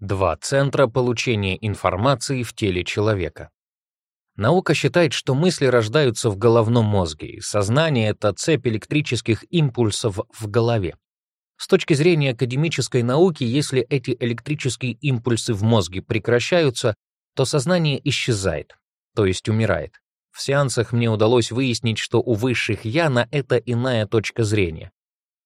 Два центра получения информации в теле человека. Наука считает, что мысли рождаются в головном мозге, и сознание — это цепь электрических импульсов в голове. С точки зрения академической науки, если эти электрические импульсы в мозге прекращаются, то сознание исчезает, то есть умирает. В сеансах мне удалось выяснить, что у высших «я» на это иная точка зрения.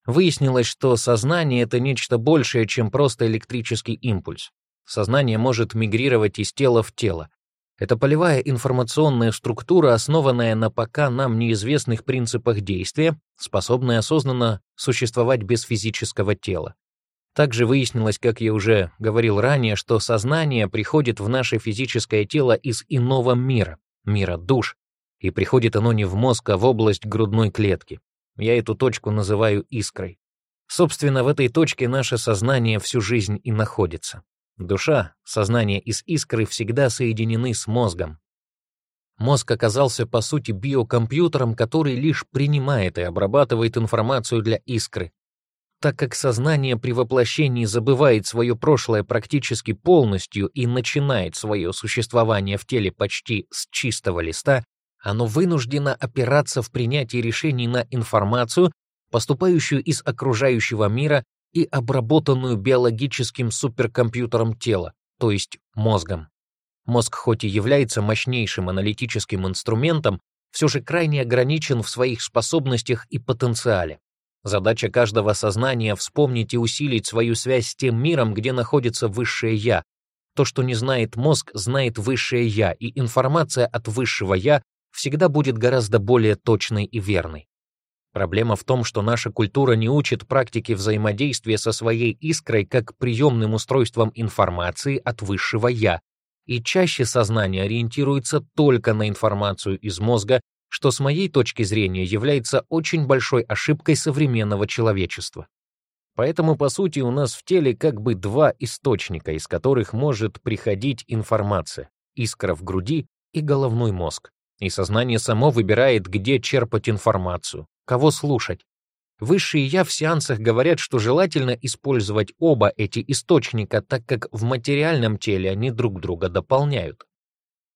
Выяснилось, что сознание — это нечто большее, чем просто электрический импульс. Сознание может мигрировать из тела в тело. Это полевая информационная структура, основанная на пока нам неизвестных принципах действия, способная осознанно существовать без физического тела. Также выяснилось, как я уже говорил ранее, что сознание приходит в наше физическое тело из иного мира, мира душ, и приходит оно не в мозг, а в область грудной клетки. Я эту точку называю искрой. Собственно, в этой точке наше сознание всю жизнь и находится. Душа, сознание из искры всегда соединены с мозгом. Мозг оказался, по сути, биокомпьютером, который лишь принимает и обрабатывает информацию для искры. Так как сознание при воплощении забывает свое прошлое практически полностью и начинает свое существование в теле почти с чистого листа, оно вынуждено опираться в принятии решений на информацию, поступающую из окружающего мира и обработанную биологическим суперкомпьютером тела, то есть мозгом. Мозг хоть и является мощнейшим аналитическим инструментом, все же крайне ограничен в своих способностях и потенциале. Задача каждого сознания — вспомнить и усилить свою связь с тем миром, где находится высшее «я». То, что не знает мозг, знает высшее «я», и информация от высшего «я» всегда будет гораздо более точной и верной. Проблема в том, что наша культура не учит практике взаимодействия со своей искрой как приемным устройством информации от высшего «я», и чаще сознание ориентируется только на информацию из мозга, что с моей точки зрения является очень большой ошибкой современного человечества. Поэтому, по сути, у нас в теле как бы два источника, из которых может приходить информация — искра в груди и головной мозг. И сознание само выбирает, где черпать информацию, кого слушать. Высшие «я» в сеансах говорят, что желательно использовать оба эти источника, так как в материальном теле они друг друга дополняют.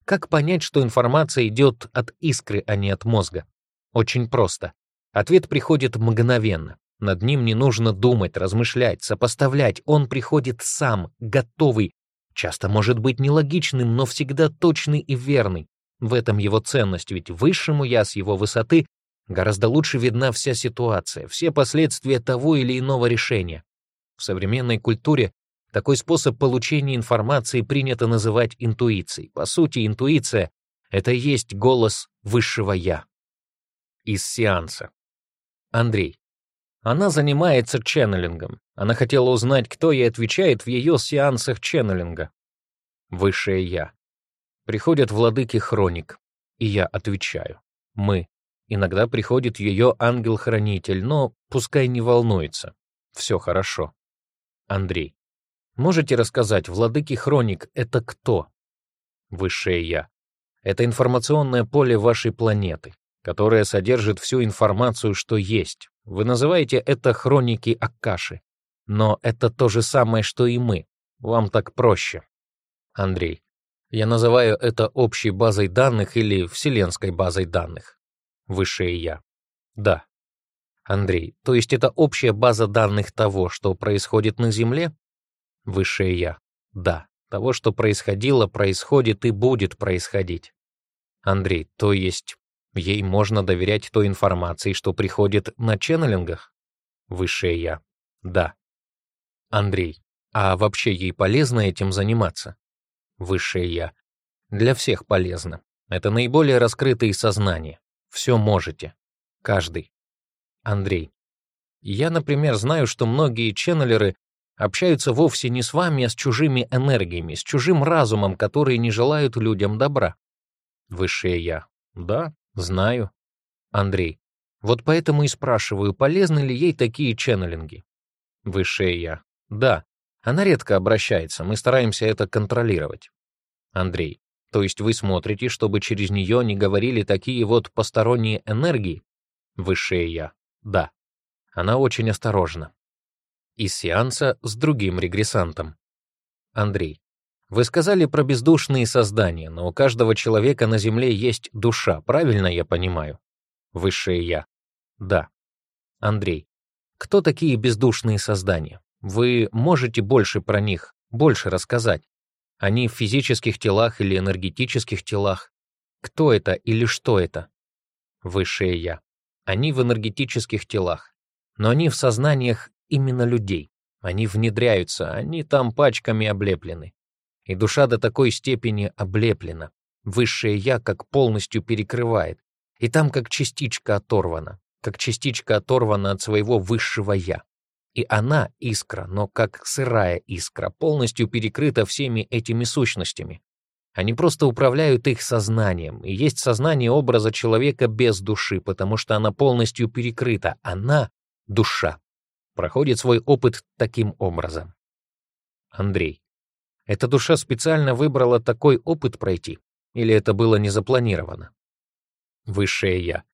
Как понять, что информация идет от искры, а не от мозга? Очень просто. Ответ приходит мгновенно. Над ним не нужно думать, размышлять, сопоставлять. Он приходит сам, готовый, часто может быть нелогичным, но всегда точный и верный. В этом его ценность, ведь высшему я с его высоты гораздо лучше видна вся ситуация, все последствия того или иного решения. В современной культуре такой способ получения информации принято называть интуицией. По сути, интуиция — это есть голос высшего «я». Из сеанса. Андрей. Она занимается ченнелингом. Она хотела узнать, кто ей отвечает в ее сеансах ченнелинга. Высшее «я». Приходят владыки хроник, и я отвечаю. Мы. Иногда приходит ее ангел-хранитель, но пускай не волнуется. Все хорошо. Андрей. Можете рассказать, владыки хроник — это кто? Высшее я. Это информационное поле вашей планеты, которое содержит всю информацию, что есть. Вы называете это хроники Аккаши. Но это то же самое, что и мы. Вам так проще. Андрей. Я называю это общей базой данных или вселенской базой данных. Высшее Я. Да. Андрей, то есть это общая база данных того, что происходит на Земле? Высшее Я. Да. Того, что происходило, происходит и будет происходить. Андрей, то есть ей можно доверять той информации, что приходит на ченнелингах? Высшее Я. Да. Андрей, а вообще ей полезно этим заниматься? высшее «Я». Для всех полезно. Это наиболее раскрытые сознания. Все можете. Каждый. Андрей. Я, например, знаю, что многие ченнелеры общаются вовсе не с вами, а с чужими энергиями, с чужим разумом, которые не желают людям добра. Высшее Я. Да, знаю. Андрей. Вот поэтому и спрашиваю, полезны ли ей такие ченнелинги. Высшее Я. Да, она редко обращается, мы стараемся это контролировать. Андрей, то есть вы смотрите, чтобы через нее не говорили такие вот посторонние энергии? Высшее Я. Да. Она очень осторожна. Из сеанса с другим регрессантом. Андрей, вы сказали про бездушные создания, но у каждого человека на Земле есть душа, правильно я понимаю? Высшее Я. Да. Андрей, кто такие бездушные создания? Вы можете больше про них, больше рассказать. Они в физических телах или энергетических телах. Кто это или что это? Высшее Я. Они в энергетических телах. Но они в сознаниях именно людей. Они внедряются, они там пачками облеплены. И душа до такой степени облеплена. Высшее Я как полностью перекрывает. И там как частичка оторвана. Как частичка оторвана от своего высшего Я. И она, искра, но как сырая искра, полностью перекрыта всеми этими сущностями. Они просто управляют их сознанием, и есть сознание образа человека без души, потому что она полностью перекрыта. Она — душа. Проходит свой опыт таким образом. Андрей. Эта душа специально выбрала такой опыт пройти? Или это было не запланировано? Высшее Я.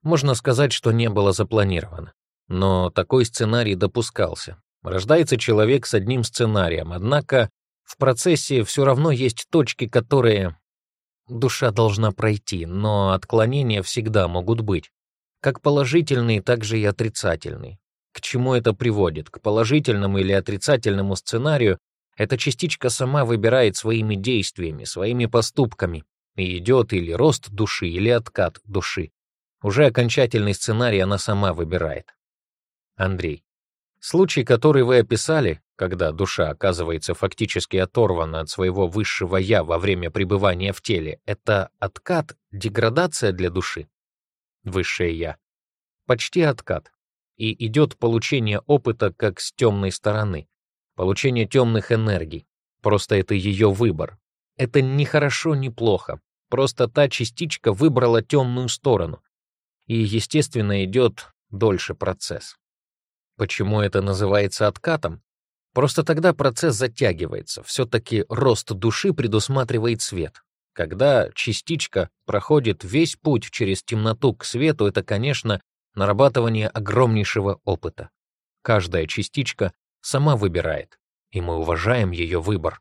Можно сказать, что не было запланировано. Но такой сценарий допускался. Рождается человек с одним сценарием, однако в процессе все равно есть точки, которые душа должна пройти, но отклонения всегда могут быть. Как положительные, так же и отрицательные. К чему это приводит? К положительному или отрицательному сценарию эта частичка сама выбирает своими действиями, своими поступками, и идет или рост души, или откат души. Уже окончательный сценарий она сама выбирает. Андрей. Случай, который вы описали, когда душа оказывается фактически оторвана от своего высшего «я» во время пребывания в теле, это откат, деградация для души? Высшее «я». Почти откат. И идет получение опыта как с темной стороны, получение темных энергий. Просто это ее выбор. Это не хорошо, не плохо. Просто та частичка выбрала темную сторону. И, естественно, идет дольше процесс. Почему это называется откатом? Просто тогда процесс затягивается, все-таки рост души предусматривает свет. Когда частичка проходит весь путь через темноту к свету, это, конечно, нарабатывание огромнейшего опыта. Каждая частичка сама выбирает, и мы уважаем ее выбор.